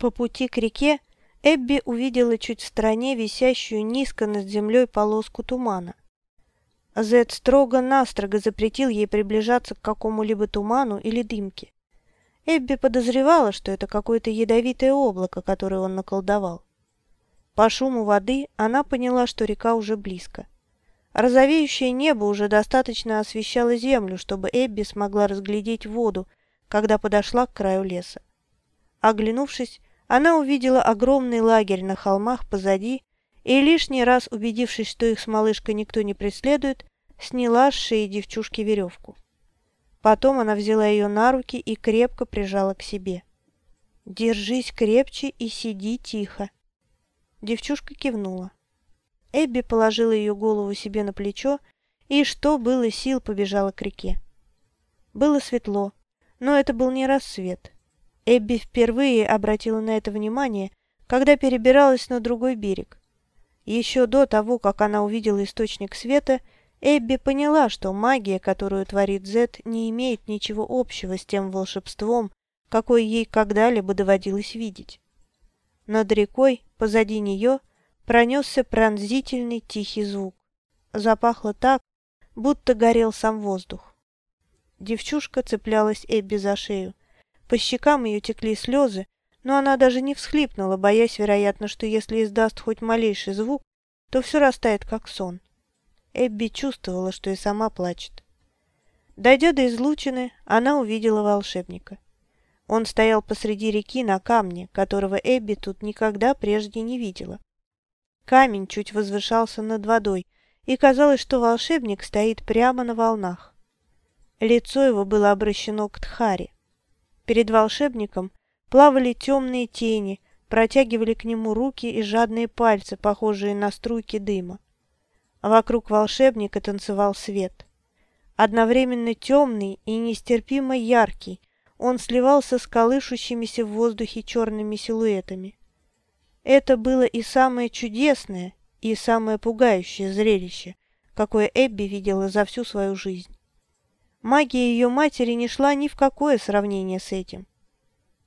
По пути к реке Эбби увидела чуть в стороне висящую низко над землей полоску тумана. Зед строго-настрого запретил ей приближаться к какому-либо туману или дымке. Эбби подозревала, что это какое-то ядовитое облако, которое он наколдовал. По шуму воды она поняла, что река уже близко. Розовеющее небо уже достаточно освещало землю, чтобы Эбби смогла разглядеть воду, когда подошла к краю леса. Оглянувшись, она увидела огромный лагерь на холмах позади и, лишний раз убедившись, что их с малышкой никто не преследует, сняла с шеи девчушки веревку. Потом она взяла ее на руки и крепко прижала к себе. «Держись крепче и сиди тихо». Девчушка кивнула. Эбби положила ее голову себе на плечо и, что было сил, побежала к реке. Было светло, но это был не рассвет. Эбби впервые обратила на это внимание, когда перебиралась на другой берег. Еще до того, как она увидела источник света, Эбби поняла, что магия, которую творит Зет, не имеет ничего общего с тем волшебством, какое ей когда-либо доводилось видеть. Над рекой, позади нее, пронесся пронзительный тихий звук. Запахло так, будто горел сам воздух. Девчушка цеплялась Эбби за шею. По щекам ее текли слезы, но она даже не всхлипнула, боясь, вероятно, что если издаст хоть малейший звук, то все растает, как сон. Эбби чувствовала, что и сама плачет. Дойдя до излучины, она увидела волшебника. Он стоял посреди реки на камне, которого Эбби тут никогда прежде не видела. Камень чуть возвышался над водой, и казалось, что волшебник стоит прямо на волнах. Лицо его было обращено к Тхаре. Перед волшебником плавали темные тени, протягивали к нему руки и жадные пальцы, похожие на струйки дыма. Вокруг волшебника танцевал свет. Одновременно темный и нестерпимо яркий, он сливался с колышущимися в воздухе черными силуэтами. Это было и самое чудесное, и самое пугающее зрелище, какое Эбби видела за всю свою жизнь. Магия ее матери не шла ни в какое сравнение с этим.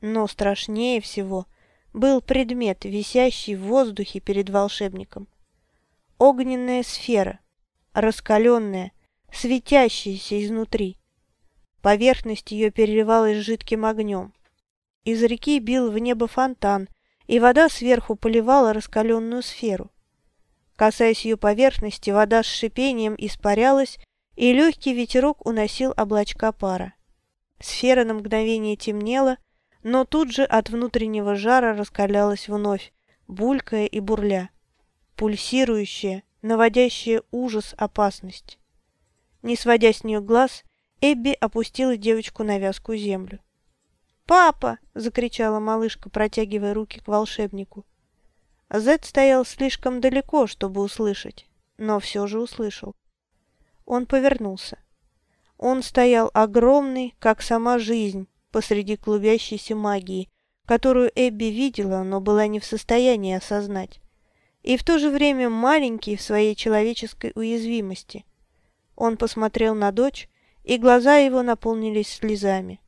Но страшнее всего был предмет, висящий в воздухе перед волшебником – огненная сфера, раскаленная, светящаяся изнутри. Поверхность ее переливалась жидким огнем. Из реки бил в небо фонтан, и вода сверху поливала раскаленную сферу. Касаясь ее поверхности, вода с шипением испарялась, и легкий ветерок уносил облачка пара. Сфера на мгновение темнела, но тут же от внутреннего жара раскалялась вновь, булькая и бурля пульсирующая, наводящая ужас опасность. Не сводя с нее глаз, Эбби опустила девочку на вязкую землю. «Папа!» — закричала малышка, протягивая руки к волшебнику. Зед стоял слишком далеко, чтобы услышать, но все же услышал. Он повернулся. Он стоял огромный, как сама жизнь, посреди клубящейся магии, которую Эбби видела, но была не в состоянии осознать и в то же время маленький в своей человеческой уязвимости. Он посмотрел на дочь, и глаза его наполнились слезами.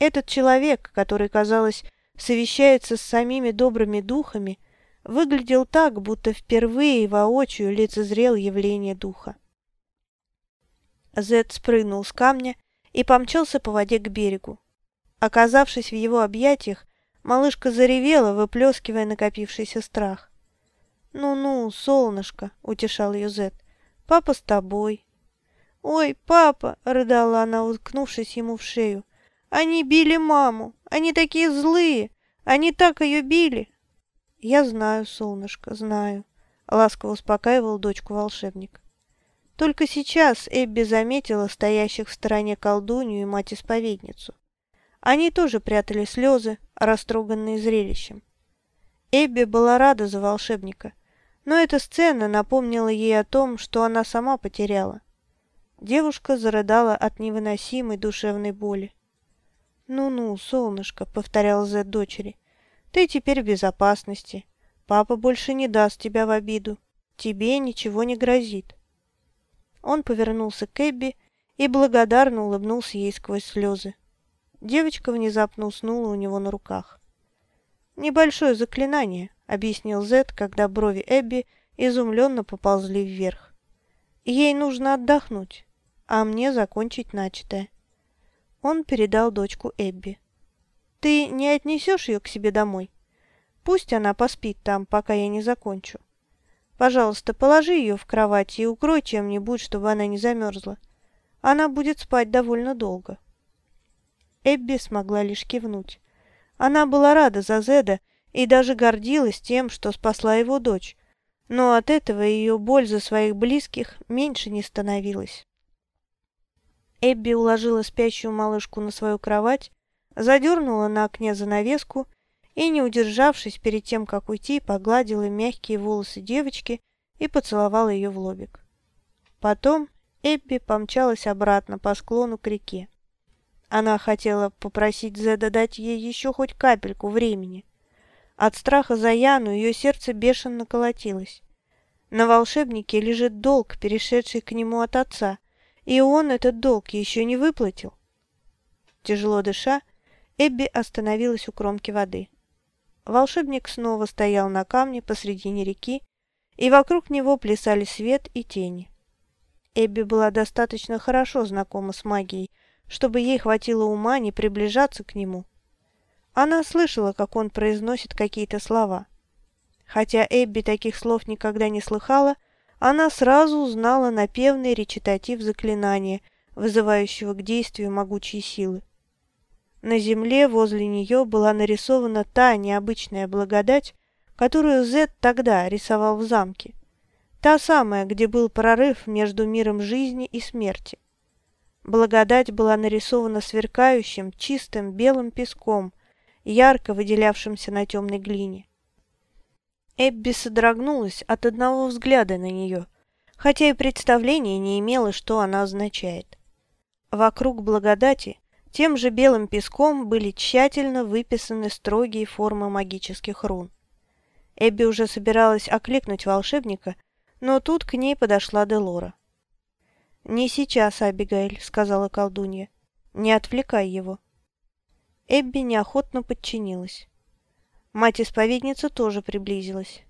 Этот человек, который, казалось, совещается с самими добрыми духами, выглядел так, будто впервые воочию лицезрел явление духа. Зед спрыгнул с камня и помчался по воде к берегу. Оказавшись в его объятиях, малышка заревела, выплескивая накопившийся страх. «Ну-ну, солнышко», — утешал ее Зет, — «папа с тобой». «Ой, папа!» — рыдала она, уткнувшись ему в шею. «Они били маму! Они такие злые! Они так ее били!» «Я знаю, солнышко, знаю», — ласково успокаивал дочку волшебник. Только сейчас Эбби заметила стоящих в стороне колдунью и мать-исповедницу. Они тоже прятали слезы, растроганные зрелищем. Эбби была рада за волшебника — но эта сцена напомнила ей о том, что она сама потеряла. Девушка зарыдала от невыносимой душевной боли. «Ну-ну, солнышко», — повторял Зет дочери, — «ты теперь в безопасности. Папа больше не даст тебя в обиду. Тебе ничего не грозит». Он повернулся к Эбби и благодарно улыбнулся ей сквозь слезы. Девочка внезапно уснула у него на руках. «Небольшое заклинание», — объяснил Зет, когда брови Эбби изумленно поползли вверх. «Ей нужно отдохнуть, а мне закончить начатое». Он передал дочку Эбби. «Ты не отнесешь ее к себе домой? Пусть она поспит там, пока я не закончу. Пожалуйста, положи ее в кровать и укрой чем-нибудь, чтобы она не замерзла. Она будет спать довольно долго». Эбби смогла лишь кивнуть. Она была рада за Зеда и даже гордилась тем, что спасла его дочь, но от этого ее боль за своих близких меньше не становилась. Эбби уложила спящую малышку на свою кровать, задернула на окне занавеску и, не удержавшись перед тем, как уйти, погладила мягкие волосы девочки и поцеловала ее в лобик. Потом Эбби помчалась обратно по склону к реке. Она хотела попросить Зеда дать ей еще хоть капельку времени. От страха за Яну ее сердце бешено колотилось. На волшебнике лежит долг, перешедший к нему от отца, и он этот долг еще не выплатил. Тяжело дыша, Эбби остановилась у кромки воды. Волшебник снова стоял на камне посредине реки, и вокруг него плясали свет и тени. Эбби была достаточно хорошо знакома с магией, чтобы ей хватило ума не приближаться к нему. Она слышала, как он произносит какие-то слова. Хотя Эбби таких слов никогда не слыхала, она сразу узнала напевный речитатив заклинания, вызывающего к действию могучие силы. На земле возле нее была нарисована та необычная благодать, которую Зет тогда рисовал в замке. Та самая, где был прорыв между миром жизни и смерти. Благодать была нарисована сверкающим, чистым белым песком, ярко выделявшимся на темной глине. Эбби содрогнулась от одного взгляда на нее, хотя и представления не имела, что она означает. Вокруг благодати тем же белым песком были тщательно выписаны строгие формы магических рун. Эбби уже собиралась окликнуть волшебника, но тут к ней подошла Делора. «Не сейчас, Абигайль», — сказала колдунья. «Не отвлекай его». Эбби неохотно подчинилась. Мать-исповедница тоже приблизилась.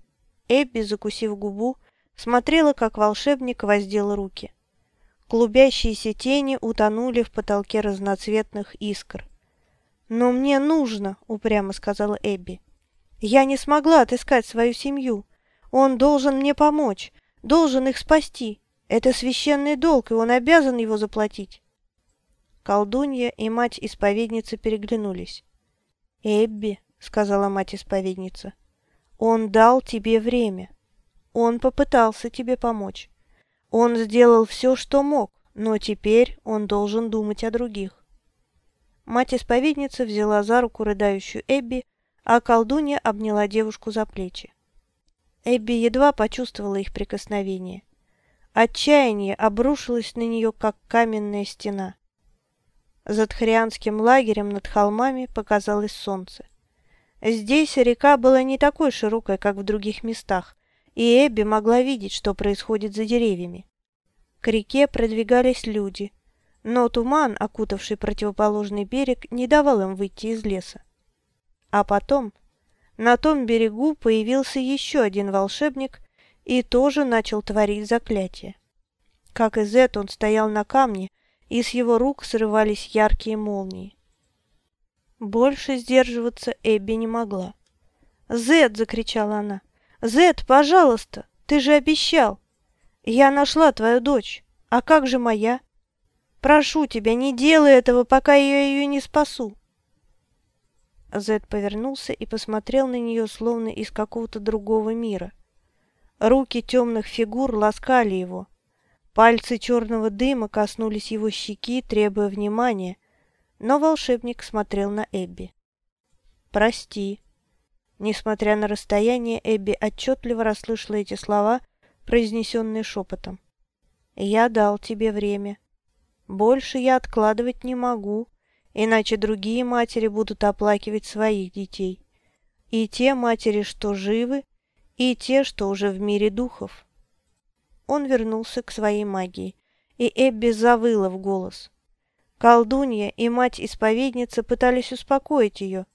Эбби, закусив губу, смотрела, как волшебник воздел руки. Клубящиеся тени утонули в потолке разноцветных искр. «Но мне нужно», — упрямо сказала Эбби. «Я не смогла отыскать свою семью. Он должен мне помочь, должен их спасти. Это священный долг, и он обязан его заплатить. Колдунья и мать-исповедница переглянулись. «Эбби», — сказала мать-исповедница, — «он дал тебе время. Он попытался тебе помочь. Он сделал все, что мог, но теперь он должен думать о других». Мать-исповедница взяла за руку рыдающую Эбби, а колдунья обняла девушку за плечи. Эбби едва почувствовала их прикосновение. Отчаяние обрушилось на нее, как каменная стена. За Тхарианским лагерем над холмами показалось солнце. Здесь река была не такой широкой, как в других местах, и Эбби могла видеть, что происходит за деревьями. К реке продвигались люди, но туман, окутавший противоположный берег, не давал им выйти из леса. А потом на том берегу появился еще один волшебник и тоже начал творить заклятие. Как и Зет, он стоял на камне, и с его рук срывались яркие молнии. Больше сдерживаться Эбби не могла. «Зет!» — закричала она. «Зет, пожалуйста! Ты же обещал! Я нашла твою дочь. А как же моя? Прошу тебя, не делай этого, пока я ее не спасу!» Зет повернулся и посмотрел на нее, словно из какого-то другого мира. Руки темных фигур ласкали его. Пальцы черного дыма коснулись его щеки, требуя внимания, но волшебник смотрел на Эбби. «Прости». Несмотря на расстояние, Эбби отчетливо расслышала эти слова, произнесенные шепотом. «Я дал тебе время. Больше я откладывать не могу, иначе другие матери будут оплакивать своих детей. И те матери, что живы, и те, что уже в мире духов. Он вернулся к своей магии, и Эбби завыла в голос. Колдунья и мать-исповедница пытались успокоить ее,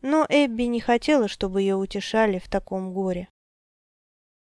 Но Эбби не хотела, чтобы ее утешали в таком горе.